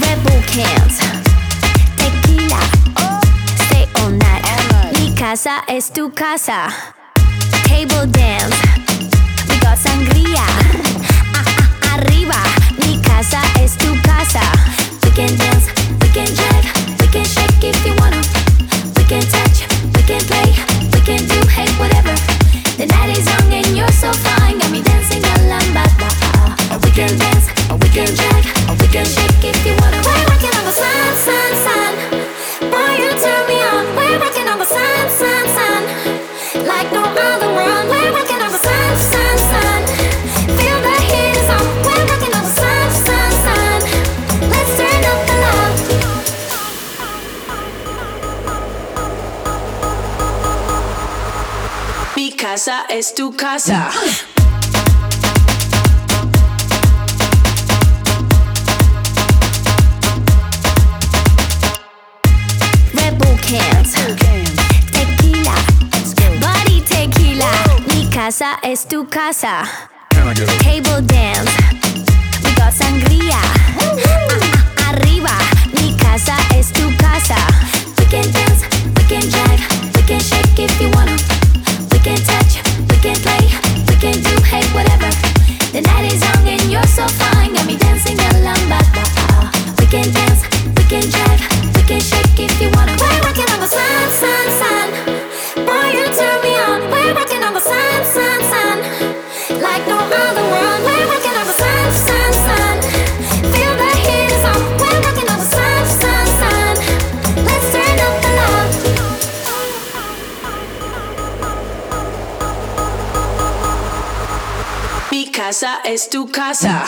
Red Bull cans, tequila, oh. stay all night. All Mi casa es tu casa. Table dance, we got sangria. Ah, ah, arriba, mi casa es tu casa. We can dance, we can drive, we can shake if you wanna. We can touch, we can play, we can do hey whatever. The night is young and you're so fine, got me dancing a lambada. We can dance. Casa es tu casa. Red Bull cans. Tequila. Body tequila. Mi casa es tu casa. Table dance. Casa es tu casa.